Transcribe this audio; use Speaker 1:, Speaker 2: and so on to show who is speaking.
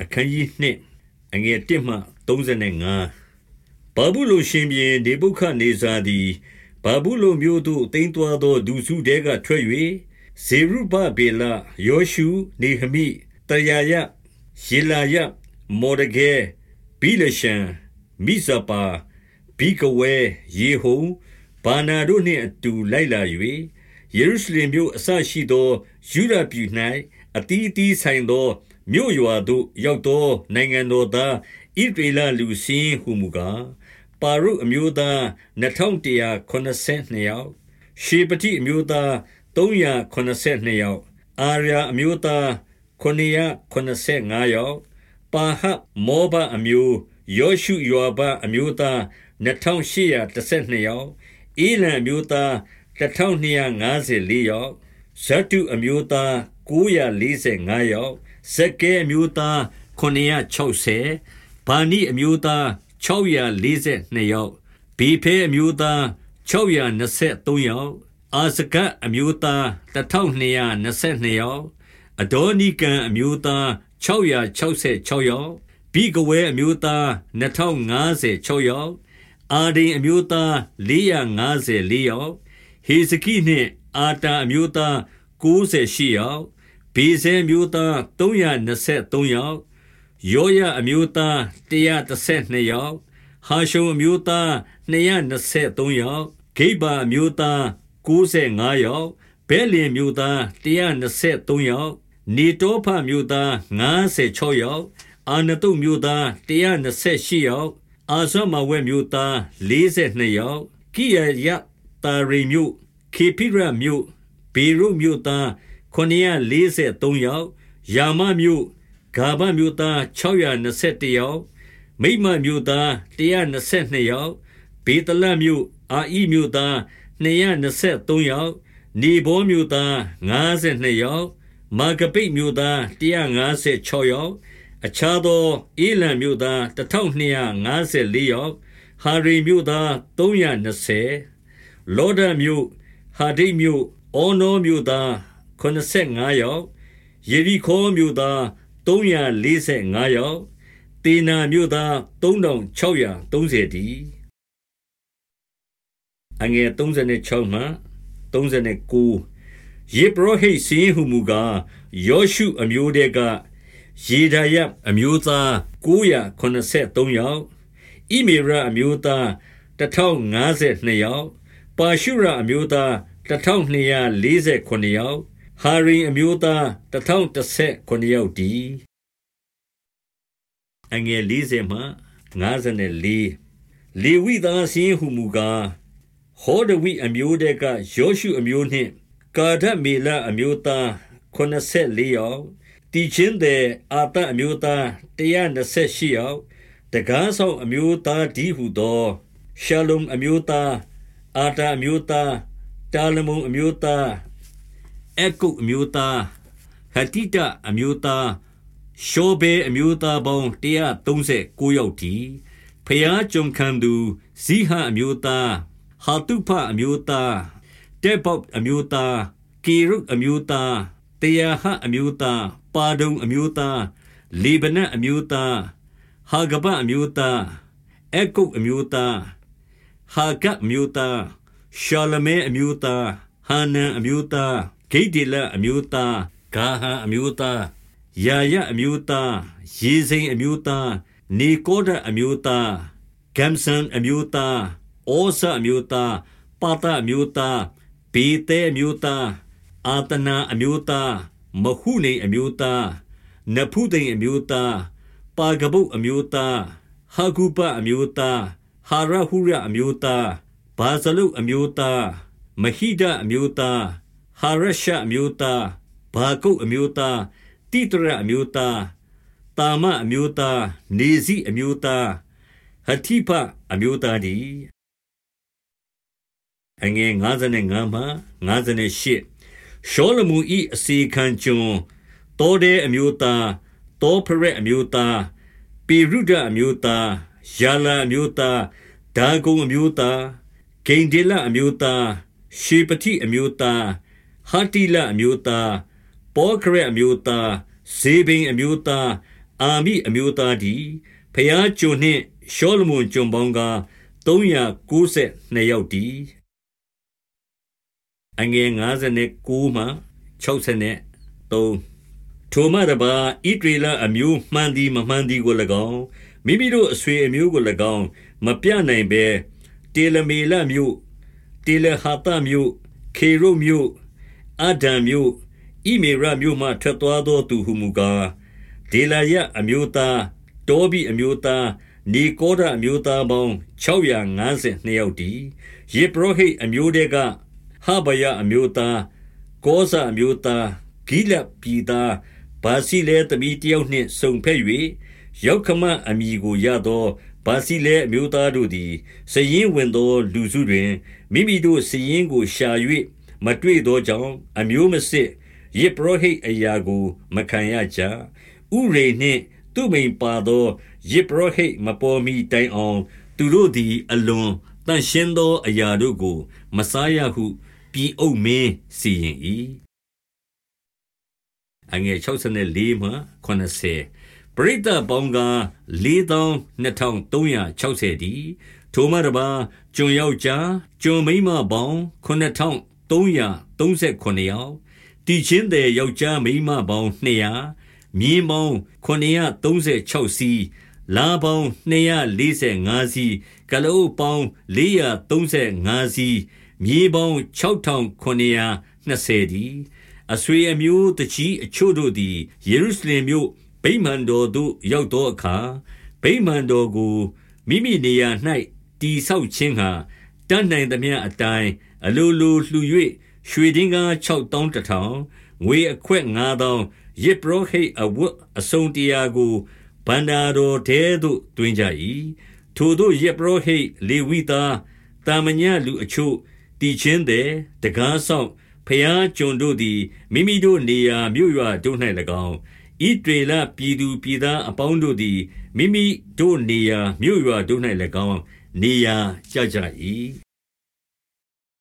Speaker 1: အခန်းကြီးနှင့်အငယ်1မှ35ဘာဘူးလုရှင်ပြင်နေဘုခနေဇာသည်ဘာဘူးလုမျိုးတို့တိမ်သွာသောဒုစုတဲကထွက်၍ဇေရုဘဗေလယောရှုနေဟမိတရာယယေလာယမော်ဒဂဲဘိလရှံမိဇပါဘိကဝဲယေဟုံဘာနာတို့နှင့်အတူလိုက်လာ၍ယေရုရှလင်မြို့အစရှိသောယူဒပြည်၌အတီးအတီးဆိုင်သော မြို့ရွာသို့ ရောက်သော နိုင်ငံတော်သားဣဒေလလူစင်းဟုမူကား ပါရုအမျိုးသား2182ယောက် ရှေပတိအမျိုးသား382ယောက် အာရအမျိုးသား985ယောက် ပါဟမောဘအမျိုး ယောရှုယောဘအမျိုးသား2812ယောက်အေလံအမျိုးသား1254ယောက်ဇတုအမျိုးသား945ယောက် ဇက်ကဲအမျိုးသား960ဗာနိအမျိုးသား642ယောက်ဘေဖဲအမျိုးသား623ယောက်အာဇကတ်အမျိုးသား1222ယောက်အဒေါနိကံအမျိုးသား666ယောက်ဘိကဝဲအမျိုးသား2056ယောက်အာဒိန်အမျိုးသား454ယောက်ဟေဇကိနှင့်အာတာအမျိုးသား98ယောက် ဘေဇဲမျိုးသား323ယောက်ယောယအမျိုးသား132ယောက်ဟာရှုံအမျိုးသား223ယောက်ဂိဗာအမျိုးသား95ယောက်ဘဲလင်မျိုးသား123ယောက်နေတောဖမျိုးသား56ယောက်အာနတုမျိုးသား128ယောက်အာဇမဝဲမျိုးသား42ယောက်ကိယယတာရိမျိုးခေပိရမျိုးဘေရုမျိုးသား 943ယောက်ယာမမြို့ဂါဘမြို့သား621ယောက်မိမမြို့သား122ယောက်ဘေတလမြို့အာဣမြို့သား223ယောက်နေဘောမြို့သား52ယောက်မာဂပိတ်မြို့သား156ယောက်အခြားသောအေလံမြို့သား1254ယောက်ဟာရိမြို့သား320လောဒမြို့ဟာဒိတ်မြို့အောနောမြို့သား 85ယောက်ယေရီခေါမြို့သား345ယောက်တေနာမြို့သား3630တီအငယ်36မှ39ယေဘရဟိစင်းဟုမူကားယောရှုအမျိုးတဲကယေဒာယအမျိုးသား983ယောက်ဣမေရအမျိုးသား1052ယောက်ပါရှုရအမျိုးသား1248ယောက် ဟာရိမ်အမျိုးသား1019ယောက်တည်အငယ်40မှ54လေဝိသားစင်းဟုမူကားဟောဒဝိအမျိုးတဲကယောရှုအမျိုးနှင့် ကာဒမေလအမျိုးသား84ယောက်တီချင်းတဲ့အာတအမျိုးသား128ယောက်တကားဆောင်အမျိုးသားဒီဟုသောရှလုံအမျိုးသားအာတာအမျိုးသားတာလမုန်အမျိုးသား အကုတ်အမျိုးသားဟတိတအမျိုးသားရှောဘေအမျိုးသားပေါင်း139ယောက်တည်ဖျားကြုံခံသူဇိဟအမျိုးသားဟာတုဖအမျိုးသားတေဘော့အမျိုးသားကေရုအမျိုးသားတေယဟအမျိုးသားပါဒုံအမျိုးသားလေဗနအမျိုးသားဟာဂဘအမျိုးသားအကုတ်အမျိုးသားဟာဂတ်အမျိုးသားရှာလမဲအမျိုးသားဟာနန်အမျိုးသား ဂိဒေလအမျိုးသားဂါဟံအမျိုးသားယာယအမျိုးသားယေဇိန်အမျိုးသားနေကောဒအမျိုးသားဂမ်ဆန်အမျိုးသားဩဇအမျိုးသားပါတအမျိုးသားဘေတဲအမျိုးသားအာတနာအမျိုးသားမဟုနေအမျိုးသားနဖုသိန်အမျိုးသားပါကဗုတ်အမျိုးသားဟာဂုပအမျိုးသားဟာရဟုရအမျိုးသားဘာဇလုအမျိုးသားမဟိဒအမျိုးသား ဟာရရှအမျိုးသားဘာကုတ်အမျိုးသားတိတရအမျိုးသားတာမအမျိုးသားနေဇိအမျိုးသားဟတိဖအမျိုးသားဒီအငယ်55မှ58ရှောလမုဤအစီခံကျွန်တောတဲအမျိုးသားတောဖရက်အမျိုးသားပေရုဒအမျိုးသားယာလာအမျိုးသားဒါဂုံအမျိုးသားဂိန်ဒေလအမျိုးသားရှေပတိအမျိုးသား ဟာတိလအမျိုးသားပောခရက်အမျိုးသားဇေဘိန်အမျိုးသားအာမိအမျိုးသားတည်းဖျားကျွန်နှင့်ရှောလမုန်ကျွန်ပေါင်းက392ယောက်တည်းအငယ်59မှ63ထိုမှတပါဣဒရေလအမျိုးမှန်သည်မမှန်သည်ကို၎င်းမိမိတို့အဆွေအမျိုးကို၎င်းမပြနိုင်ဘဲတေလမေလမြို့တေလဟာတမြို့ခေရုမြို့ အဒံမြို့ ဣမေရမြို့မှ ထွက်သွားသောသူဟုမူကား ဒေလာယအမျိုးသား တောဘိအမျိုးသား နေကောဒအမျိုးသားပေါင်း652ယောက်တည်းယေဘရဟိတ်အမျိုးတဲက ဟဗယအမျိုးသား ကောဇအမျိုးသား ဂိလပြည်သားဘာစီလဲတမီတယောက်နှင့် စုံဖက်၍ရောက်ခမအမိကိုရသောဘာစီလဲအမျိုးသားတို့သည်စည်ရင်ဝင်သောလူစုတွင် မိမိတို့စည်ရင်ကိုရှာ၍ မတွေ့သောကြောင့်အမျိုးမစစ်ယေဘရဟိတ်အရာကို မခံရကြဥရေနှင့် သူမိန်ပါသောယေဘရဟိတ်မပေါ်မီတိုင်အောင် သူတို့သည် အလွန်တန်ရှင်းသောအရာတို့ကို မစားရဟုပြည်အုပ်မင်းစီရင်၏အငယ်64မှ80ပရိသတ်ပေါင်းက4260ဒီထိုမှတပါကျွန်ယောက်ျားကျွန်မိန်းမပေါင်း 9339ယောက်တည်ချင်းတဲ့ယောက်ျားမိန်းမပေါင်း200မြင်းပေါင်း936စီးလာပေါင်း245စီးကလုတ်ပေါင်း435စီးမြေပေါင်း6920ဒီအဆွေအမျိုးတကြီးအချို့တို့သည်ယေရုရှလင်မြို့ဗိမာန်တော်သို့ရောက်သောအခါဗိမာန်တော်ကိုမိမိနေရာ၌တည်ဆောက်ခြင်းဟာတတ်နိုင်သမျှအတိုင်း အလိုလိုလှူ၍ရွှေတင်းကား6တောင်းတထောင်ငွေအခွက်9တောင်းယစ်ပရောဟိတ်အဝတ်အစုံတရာကိုဗန္ဒာတော်ထဲသို့တွင်ကြ၏ထိုတို့ယစ်ပရောဟိတ်လေဝိသားတာမညလူအချို့တည်ခြင်းတဲ့တကားဆောင်ဖျားကျွန်တို့သည်မိမိတို့နေရာမြို့ရွာတို့၌၎င်းဣဒေလပြည်သူပြည်သားအပေါင်းတို့သည်မိမိတို့နေရာမြို့ရွာတို့၌၎င်းနေရာကျကြ၏